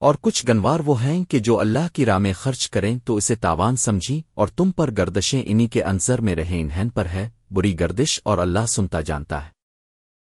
اور کچھ گنوار وہ ہیں کہ جو اللہ کی راہ میں خرچ کریں تو اسے تاوان سمجھی اور تم پر گردشیں انہی کے انصر میں رہیں انہن پر ہے، بری گردش اور اللہ سنتا جانتا ہے۔